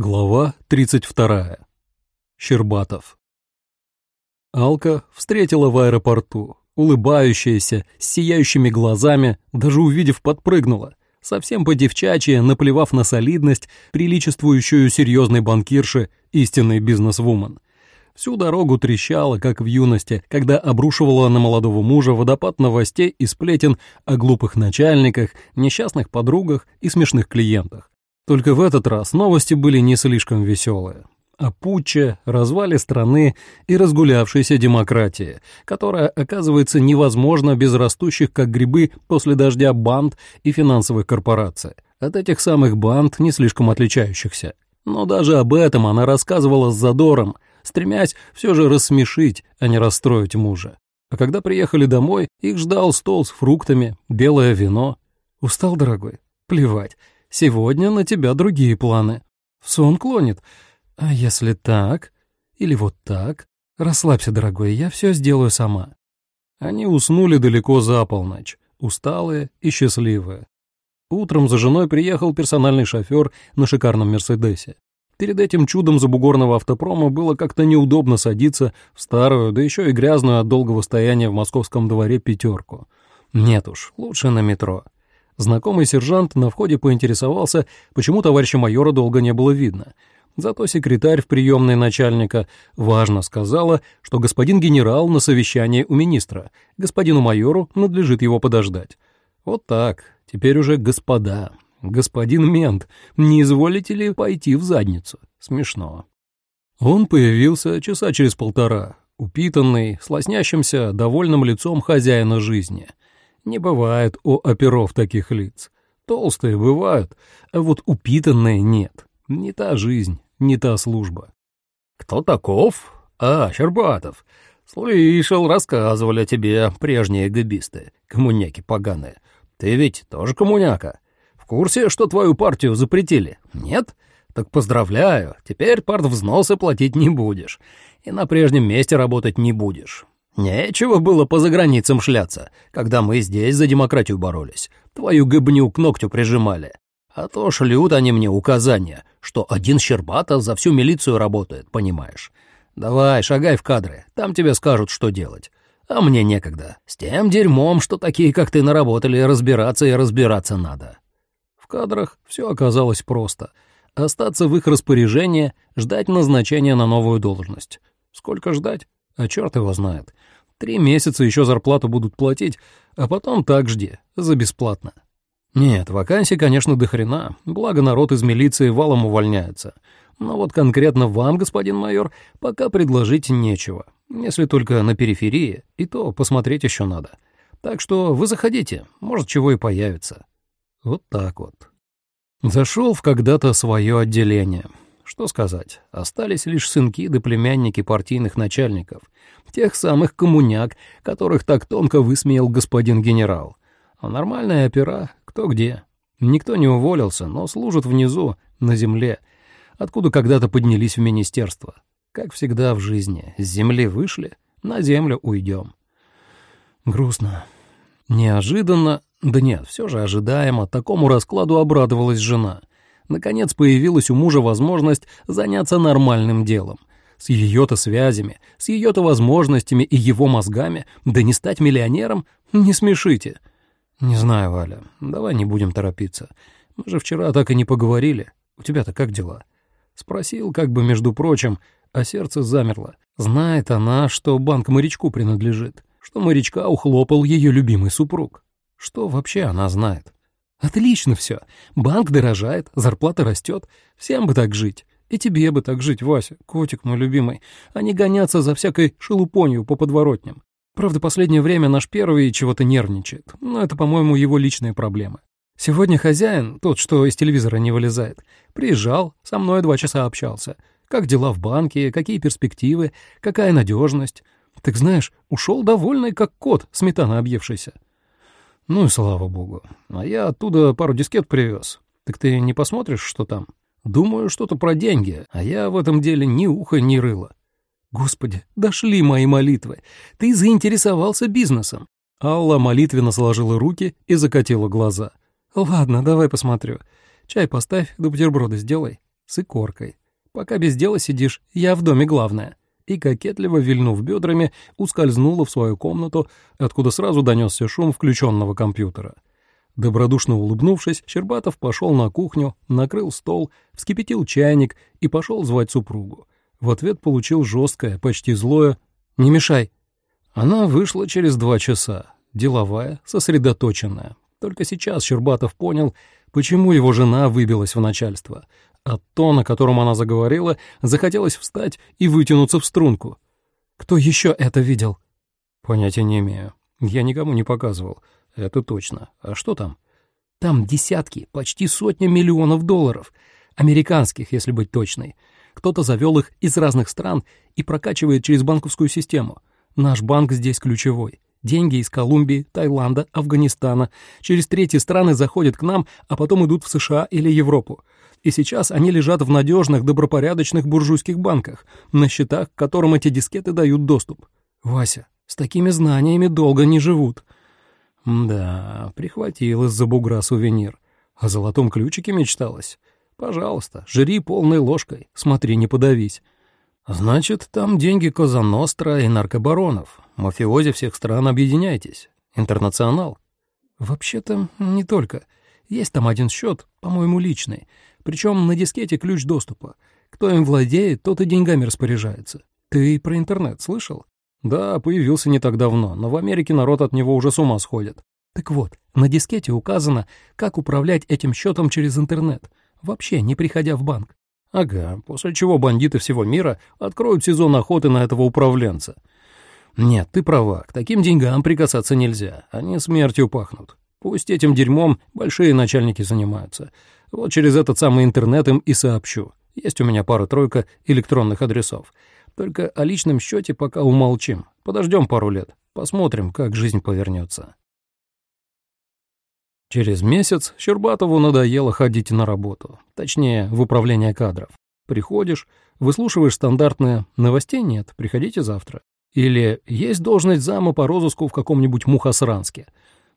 Глава 32. Щербатов. Алка встретила в аэропорту, улыбающаяся, с сияющими глазами, даже увидев, подпрыгнула, совсем по-девчачьи, наплевав на солидность, приличествующую серьезной банкирше, истинной бизнес-вумен. Всю дорогу трещала, как в юности, когда обрушивала на молодого мужа водопад новостей и сплетен о глупых начальниках, несчастных подругах и смешных клиентах. Только в этот раз новости были не слишком веселые. О путче, развале страны и разгулявшейся демократии, которая оказывается невозможна без растущих, как грибы после дождя, банд и финансовых корпораций. От этих самых банд, не слишком отличающихся. Но даже об этом она рассказывала с задором, стремясь все же рассмешить, а не расстроить мужа. А когда приехали домой, их ждал стол с фруктами, белое вино. «Устал, дорогой? Плевать. Сегодня на тебя другие планы. В сон клонит. А если так? Или вот так? Расслабься, дорогой, я все сделаю сама». Они уснули далеко за полночь, усталые и счастливые. Утром за женой приехал персональный шофер на шикарном «Мерседесе». Перед этим чудом забугорного автопрома было как-то неудобно садиться в старую, да еще и грязную от долгого стояния в московском дворе пятерку. Нет уж, лучше на метро. Знакомый сержант на входе поинтересовался, почему товарища майора долго не было видно. Зато секретарь в приемной начальника важно сказала, что господин генерал на совещании у министра, господину майору надлежит его подождать. Вот так, теперь уже господа. Господин мент, не изволите ли пойти в задницу? Смешно. Он появился часа через полтора, упитанный, с лоснящимся, довольным лицом хозяина жизни — не бывает у оперов таких лиц. Толстые бывают, а вот упитанные нет. Не та жизнь, не та служба. «Кто таков? А, Щербатов. Слышал, рассказывали о тебе прежние габисты, коммуняки поганые. Ты ведь тоже коммуняка. В курсе, что твою партию запретили? Нет? Так поздравляю, теперь партвзносы платить не будешь. И на прежнем месте работать не будешь. Нечего было по заграницам шляться, когда мы здесь за демократию боролись. Твою гыбню к ногтю прижимали. А то шлют они мне указания, что один Щербатов за всю милицию работает, понимаешь. Давай, шагай в кадры, там тебе скажут, что делать. А мне некогда. С тем дерьмом, что такие, как ты, наработали, разбираться и разбираться надо. В кадрах все оказалось просто. Остаться в их распоряжении, ждать назначения на новую должность. Сколько ждать? А черт его знает. Три месяца еще зарплату будут платить, а потом так жди, за бесплатно. Нет, вакансий, конечно, до хрена, благо народ из милиции валом увольняется. Но вот конкретно вам, господин майор, пока предложить нечего, если только на периферии, и то посмотреть еще надо. Так что вы заходите, может, чего и появится. Вот так вот. Зашел в когда-то свое отделение. Что сказать, остались лишь сынки да племянники партийных начальников, тех самых коммуняк, которых так тонко высмеял господин генерал. А нормальная опера кто где. Никто не уволился, но служат внизу, на земле, откуда когда-то поднялись в министерство. Как всегда в жизни, с земли вышли, на землю уйдем. Грустно. Неожиданно, да нет, все же ожидаемо, такому раскладу обрадовалась жена — Наконец появилась у мужа возможность заняться нормальным делом. С ее-то связями, с ее-то возможностями и его мозгами, да не стать миллионером, не смешите. Не знаю, Валя, давай не будем торопиться. Мы же вчера так и не поговорили. У тебя-то как дела? Спросил, как бы между прочим, а сердце замерло. Знает она, что банк морячку принадлежит, что морячка ухлопал ее любимый супруг. Что вообще она знает? Отлично все. Банк дорожает, зарплата растет. Всем бы так жить. И тебе бы так жить, Вася, котик мой любимый, а не гоняться за всякой шелупонью по подворотням. Правда, последнее время наш первый чего-то нервничает, но это, по-моему, его личные проблемы. Сегодня хозяин, тот, что из телевизора не вылезает, приезжал, со мной два часа общался. Как дела в банке, какие перспективы, какая надежность. Так знаешь, ушел довольный, как кот, сметана объевшийся. Ну и слава богу. А я оттуда пару дискет привез. Так ты не посмотришь, что там? Думаю, что-то про деньги, а я в этом деле ни уха, ни рыла. Господи, дошли мои молитвы. Ты заинтересовался бизнесом. Алла молитвенно сложила руки и закатила глаза. Ладно, давай посмотрю. Чай поставь, да бутерброды сделай. с икоркой. Пока без дела сидишь, я в доме главная. И, кокетливо вильнув бедрами, ускользнула в свою комнату, откуда сразу донесся шум включенного компьютера. Добродушно улыбнувшись, Щербатов пошел на кухню, накрыл стол, вскипятил чайник и пошел звать супругу. В ответ получил жесткое, почти злое «Не мешай». Она вышла через два часа, деловая, сосредоточенная. Только сейчас Щербатов понял, почему его жена выбилась в начальство. От тона, которым она заговорила, захотелось встать и вытянуться в струнку. «Кто еще это видел?» «Понятия не имею. Я никому не показывал. Это точно. А что там?» «Там десятки, почти сотни миллионов долларов. Американских, если быть точной. Кто-то завел их из разных стран и прокачивает через банковскую систему. Наш банк здесь ключевой. Деньги из Колумбии, Таиланда, Афганистана через третьи страны заходят к нам, а потом идут в США или Европу. И сейчас они лежат в надежных, добропорядочных буржуйских банках, на счетах, к которым эти дискеты дают доступ. Вася, с такими знаниями долго не живут. Да, прихватил из-за бугра сувенир. О золотом ключике мечталось. Пожалуйста, жри полной ложкой, смотри, не подавись. Значит, там деньги Козаностра и наркобаронов. Мафиози всех стран объединяйтесь. Интернационал. Вообще-то не только. Есть там один счет, по-моему, личный. Причем на дискете ключ доступа. Кто им владеет, тот и деньгами распоряжается. Ты про интернет слышал? Да, появился не так давно, но в Америке народ от него уже с ума сходит. Так вот, на дискете указано, как управлять этим счетом через интернет, вообще не приходя в банк. Ага, после чего бандиты всего мира откроют сезон охоты на этого управленца. Нет, ты права, к таким деньгам прикасаться нельзя, они смертью пахнут. Пусть этим дерьмом большие начальники занимаются. Вот через этот самый интернет им и сообщу. Есть у меня пара-тройка электронных адресов. Только о личном счете пока умолчим. Подождем пару лет. Посмотрим, как жизнь повернется. Через месяц Щербатову надоело ходить на работу, точнее, в управление кадров. Приходишь, выслушиваешь стандартное «новостей нет, приходите завтра». Или «есть должность зама по розыску в каком-нибудь Мухосранске».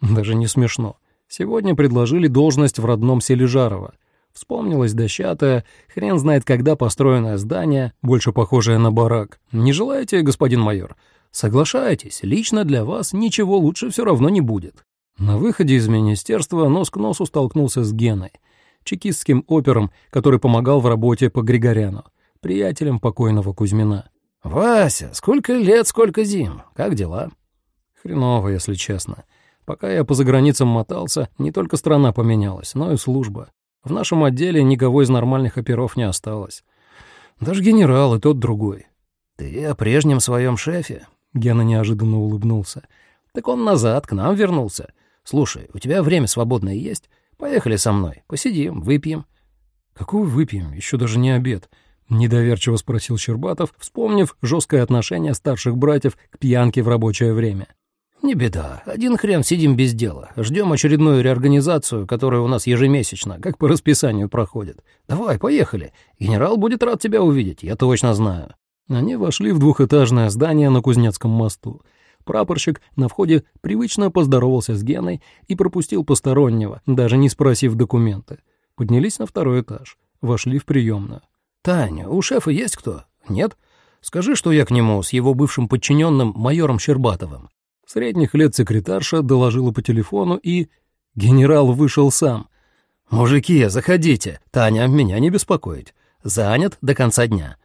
Даже не смешно. Сегодня предложили должность в родном селе Жарово. Вспомнилось дощатое, хрен знает когда построенное здание, больше похожее на барак. Не желаете, господин майор? Соглашайтесь, лично для вас ничего лучше все равно не будет. На выходе из министерства нос к носу столкнулся с Геной, чекистским опером, который помогал в работе по Григоряну, приятелем покойного Кузьмина. «Вася, сколько лет, сколько зим. Как дела?» «Хреново, если честно. Пока я по заграницам мотался, не только страна поменялась, но и служба. В нашем отделе никого из нормальных оперов не осталось. Даже генерал и тот другой». «Ты о прежнем своем шефе?» Гена неожиданно улыбнулся. «Так он назад, к нам вернулся. Слушай, у тебя время свободное есть? Поехали со мной, посидим, выпьем». «Какого выпьем? Еще даже не обед», — недоверчиво спросил Щербатов, вспомнив жесткое отношение старших братьев к пьянке в рабочее время. «Не беда. Один хрен сидим без дела. Ждем очередную реорганизацию, которая у нас ежемесячно, как по расписанию проходит. Давай, поехали. Генерал будет рад тебя увидеть, я точно знаю». Они вошли в двухэтажное здание на Кузнецком мосту. Прапорщик на входе привычно поздоровался с Геной и пропустил постороннего, даже не спросив документы. Поднялись на второй этаж, вошли в приемную. «Таня, у шефа есть кто? Нет? Скажи, что я к нему с его бывшим подчиненным майором Щербатовым». Средних лет секретарша доложила по телефону, и... Генерал вышел сам. «Мужики, заходите. Таня, меня не беспокоить. Занят до конца дня».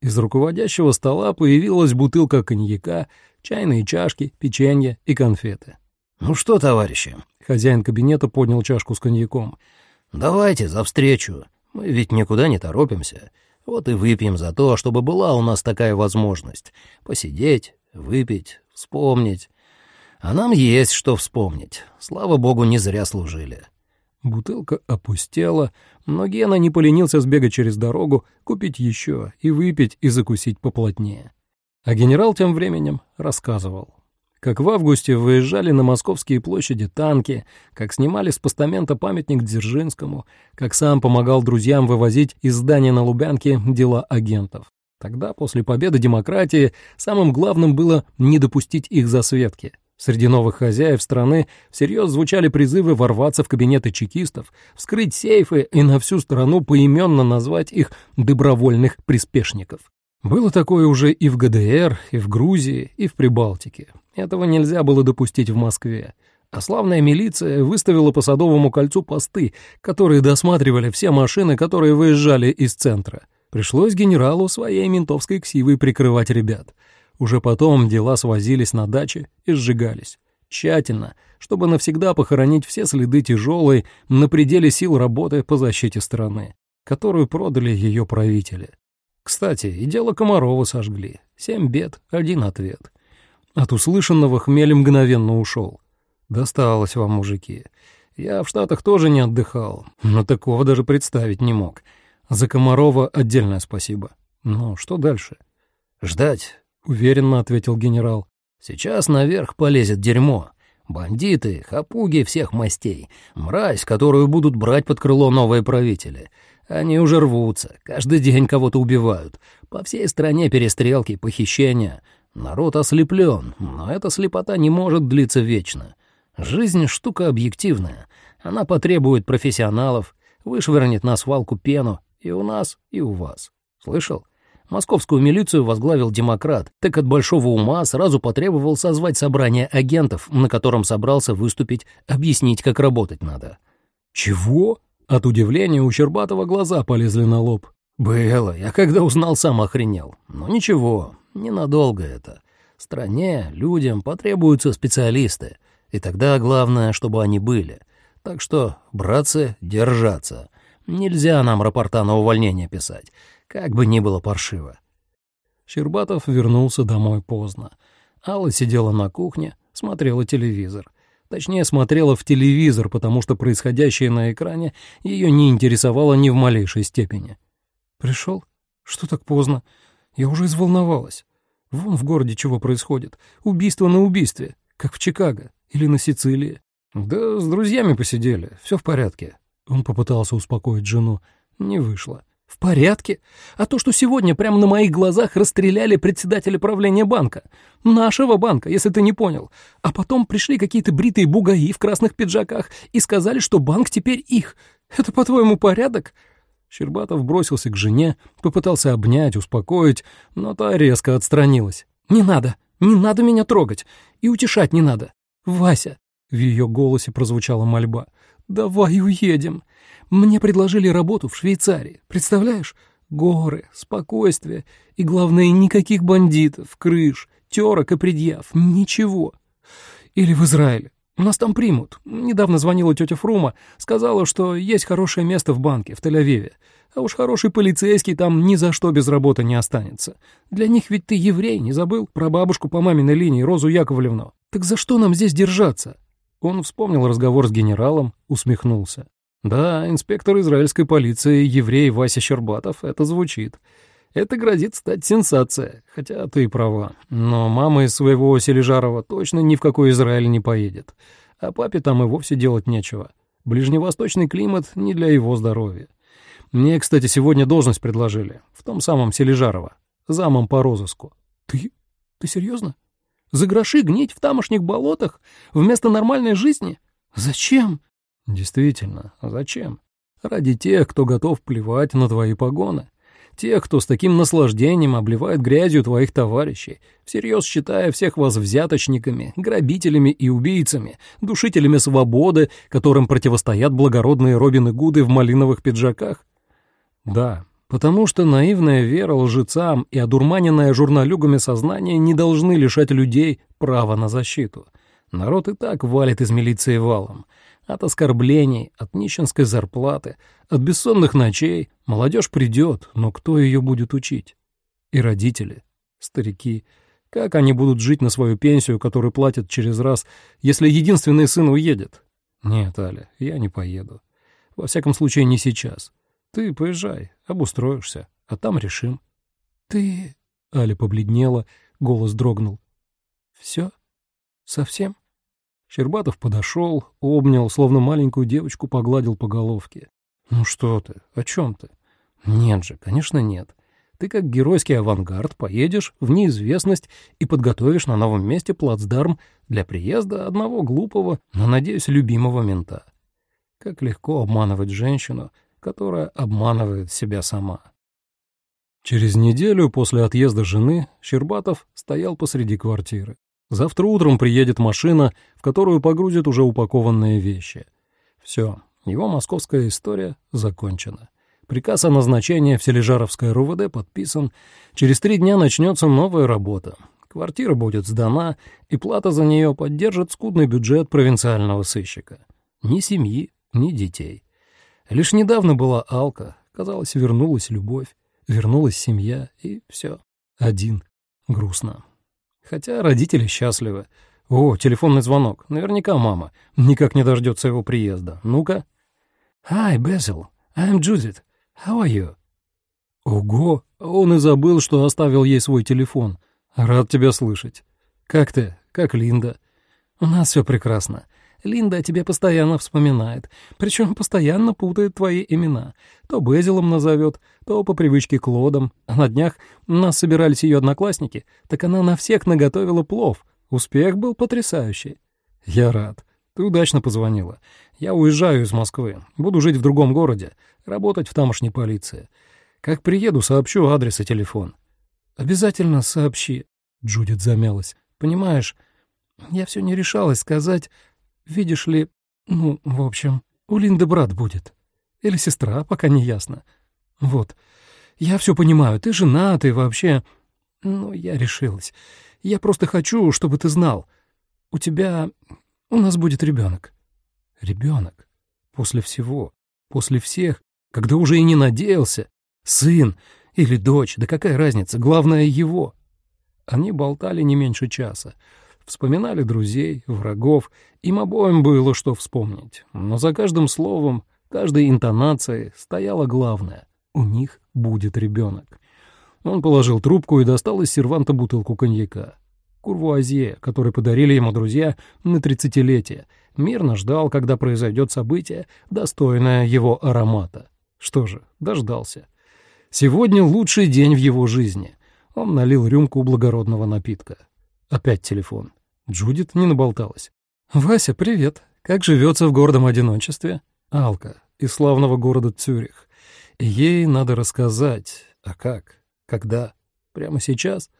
Из руководящего стола появилась бутылка коньяка, чайные чашки, печенье и конфеты. «Ну что, товарищи?» — хозяин кабинета поднял чашку с коньяком. «Давайте за встречу. Мы ведь никуда не торопимся. Вот и выпьем за то, чтобы была у нас такая возможность. Посидеть, выпить, вспомнить. А нам есть что вспомнить. Слава богу, не зря служили». Бутылка опустела, но Гена не поленился сбегать через дорогу, купить еще и выпить и закусить поплотнее. А генерал тем временем рассказывал, как в августе выезжали на московские площади танки, как снимали с постамента памятник Дзержинскому, как сам помогал друзьям вывозить из здания на Лубянке дела агентов. Тогда, после победы демократии, самым главным было не допустить их засветки. Среди новых хозяев страны всерьез звучали призывы ворваться в кабинеты чекистов, вскрыть сейфы и на всю страну поименно назвать их добровольных приспешников. Было такое уже и в ГДР, и в Грузии, и в Прибалтике. Этого нельзя было допустить в Москве. А славная милиция выставила по Садовому кольцу посты, которые досматривали все машины, которые выезжали из центра. Пришлось генералу своей ментовской ксивой прикрывать ребят. Уже потом дела свозились на даче и сжигались. Тщательно, чтобы навсегда похоронить все следы тяжелой, на пределе сил работы по защите страны, которую продали ее правители. Кстати, и дело Комарова сожгли. Семь бед, один ответ. От услышанного хмель мгновенно ушел. Досталось вам, мужики. Я в Штатах тоже не отдыхал, но такого даже представить не мог. За Комарова отдельное спасибо. Ну, что дальше? Ждать, — уверенно ответил генерал. «Сейчас наверх полезет дерьмо. Бандиты, хапуги всех мастей, мразь, которую будут брать под крыло новые правители. Они уже рвутся, каждый день кого-то убивают. По всей стране перестрелки, похищения. Народ ослеплен, но эта слепота не может длиться вечно. Жизнь — штука объективная. Она потребует профессионалов, вышвырнет на свалку пену и у нас, и у вас. Слышал?» Московскую милицию возглавил демократ, так от большого ума сразу потребовал созвать собрание агентов, на котором собрался выступить, объяснить, как работать надо. «Чего?» От удивления у Щербатова глаза полезли на лоб. «Было, я когда узнал, сам охренел. Но ничего, ненадолго это. Стране, людям потребуются специалисты, и тогда главное, чтобы они были. Так что, братцы, держаться. Нельзя нам рапорта на увольнение писать как бы ни было паршиво. Щербатов вернулся домой поздно. Алла сидела на кухне, смотрела телевизор. Точнее, смотрела в телевизор, потому что происходящее на экране ее не интересовало ни в малейшей степени. «Пришел? Что так поздно? Я уже изволновалась. Вон в городе чего происходит. Убийство на убийстве, как в Чикаго или на Сицилии. Да с друзьями посидели, все в порядке». Он попытался успокоить жену. Не вышло. В порядке. А то, что сегодня прямо на моих глазах расстреляли председателя правления банка. Нашего банка, если ты не понял. А потом пришли какие-то бритые бугаи в красных пиджаках и сказали, что банк теперь их. Это, по-твоему, порядок?» Щербатов бросился к жене, попытался обнять, успокоить, но та резко отстранилась. «Не надо, не надо меня трогать, и утешать не надо. Вася!» В ее голосе прозвучала мольба. «Давай уедем. Мне предложили работу в Швейцарии. Представляешь? Горы, спокойствие и, главное, никаких бандитов, крыш, терок и предъяв. Ничего. Или в Израиле. Нас там примут. Недавно звонила тетя Фрума, сказала, что есть хорошее место в банке в Тель-Авиве. А уж хороший полицейский там ни за что без работы не останется. Для них ведь ты еврей, не забыл? Про бабушку по маминой линии, Розу Яковлевну. Так за что нам здесь держаться? Он вспомнил разговор с генералом, усмехнулся. Да, инспектор израильской полиции, еврей Вася Щербатов, это звучит. Это грозит стать сенсацией, хотя ты права. Но мама из своего Сележарова точно ни в какой Израиль не поедет. А папе там и вовсе делать нечего. Ближневосточный климат не для его здоровья. Мне, кстати, сегодня должность предложили, в том самом Сележарова, замом по розыску. Ты... ты серьезно? За гроши гнить в тамошних болотах вместо нормальной жизни? Зачем? Действительно, зачем? Ради тех, кто готов плевать на твои погоны. Тех, кто с таким наслаждением обливает грязью твоих товарищей, всерьез считая всех вас взяточниками, грабителями и убийцами, душителями свободы, которым противостоят благородные Робины Гуды в малиновых пиджаках? Да, потому что наивная вера лжецам и одурманенное журналюгами сознание не должны лишать людей права на защиту. Народ и так валит из милиции валом. От оскорблений, от нищенской зарплаты, от бессонных ночей молодежь придет, но кто ее будет учить? И родители, старики. Как они будут жить на свою пенсию, которую платят через раз, если единственный сын уедет? Нет, Аля, я не поеду. Во всяком случае, не сейчас. Ты поезжай, обустроишься, а там решим. Ты... Аля побледнела, голос дрогнул. Все? Совсем? Щербатов подошел, обнял, словно маленькую девочку погладил по головке. «Ну что ты? О чем ты?» «Нет же, конечно нет. Ты как геройский авангард поедешь в неизвестность и подготовишь на новом месте плацдарм для приезда одного глупого, но, надеюсь, любимого мента. Как легко обманывать женщину, которая обманывает себя сама. Через неделю после отъезда жены Щербатов стоял посреди квартиры. Завтра утром приедет машина, в которую погрузят уже упакованные вещи. Все, его московская история закончена. Приказ о назначении в Сележаровское РУВД подписан. Через три дня начнется новая работа. Квартира будет сдана, и плата за нее поддержит скудный бюджет провинциального сыщика. Ни семьи, ни детей. Лишь недавно была Алка, казалось, вернулась любовь, вернулась семья, и все. Один. Грустно. Хотя родители счастливы. О, телефонный звонок. Наверняка мама. Никак не дождется его приезда. Ну-ка. «Hi, Basil. I'm Judith. How are you?» Ого, он и забыл, что оставил ей свой телефон. Рад тебя слышать. Как ты? Как Линда? У нас все прекрасно. Линда о тебе постоянно вспоминает, причем постоянно путает твои имена. То Безилом назовет, то по привычке Клодом. А на днях нас собирались ее одноклассники, так она на всех наготовила плов. Успех был потрясающий. Я рад. Ты удачно позвонила. Я уезжаю из Москвы, буду жить в другом городе, работать в тамошней полиции. Как приеду, сообщу адрес и телефон. Обязательно сообщи. Джудит замялась. Понимаешь, я все не решалась сказать, видишь ли, ну, в общем, у Линды брат будет. Или сестра, пока не ясно. Вот. Я все понимаю, ты жена, ты вообще... Ну, я решилась. Я просто хочу, чтобы ты знал. У тебя у нас будет ребенок. Ребенок. После всего. После всех. Когда уже и не надеялся. Сын или дочь. Да какая разница? Главное его. Они болтали не меньше часа. Вспоминали друзей, врагов. Им обоим было что вспомнить. Но за каждым словом, каждой интонацией стояло главное. У них будет ребенок. Он положил трубку и достал из серванта бутылку коньяка курвуазье, который подарили ему друзья на тридцатилетие, мирно ждал, когда произойдет событие, достойное его аромата. Что же, дождался. Сегодня лучший день в его жизни. Он налил рюмку благородного напитка. Опять телефон. Джудит не наболталась. «Вася, привет. Как живется в гордом одиночестве?» Алка из славного города Цюрих. Ей надо рассказать. А как? Когда? Прямо сейчас?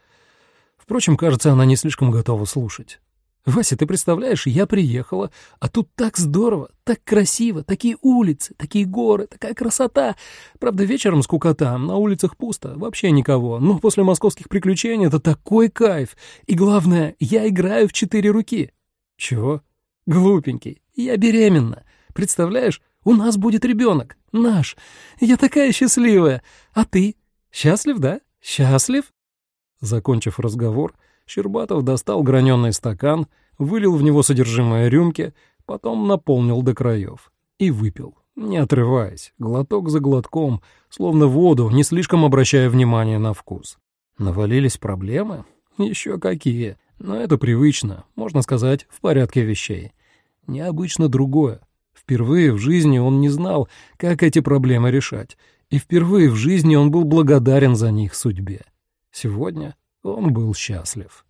Впрочем, кажется, она не слишком готова слушать. «Вася, ты представляешь, я приехала, а тут так здорово, так красиво, такие улицы, такие горы, такая красота. Правда, вечером скукота, на улицах пусто, вообще никого, но после московских приключений это такой кайф. И главное, я играю в четыре руки». «Чего?» «Глупенький, я беременна. Представляешь, у нас будет ребенок, наш. Я такая счастливая. А ты? Счастлив, да? Счастлив?» Закончив разговор, Щербатов достал граненый стакан, вылил в него содержимое рюмки, потом наполнил до краев и выпил, не отрываясь, глоток за глотком, словно воду, не слишком обращая внимания на вкус. Навалились проблемы? Еще какие. Но это привычно, можно сказать, в порядке вещей. Необычно другое. Впервые в жизни он не знал, как эти проблемы решать, и впервые в жизни он был благодарен за них судьбе. Сегодня он был счастлив.